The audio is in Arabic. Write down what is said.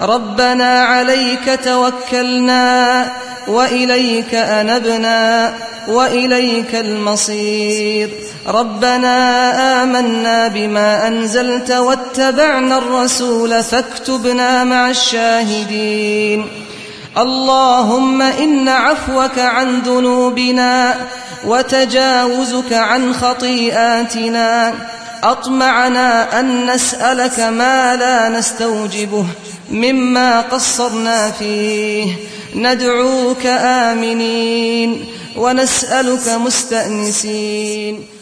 ربنا عليك توكلنا وإليك أنبنا وإليك المصير. ربنا آمنا بما أنزلت واتبعنا الرسول فاكتبنا مع الشاهدين. اللهم إن عفوك عن ذنوبنا وتجاوزك عن خطيئاتنا أطمعنا أن نسألك ما لا نستوجبه مما قصرنا فيه. ندعوك آمنين ونسألك مستأنسين.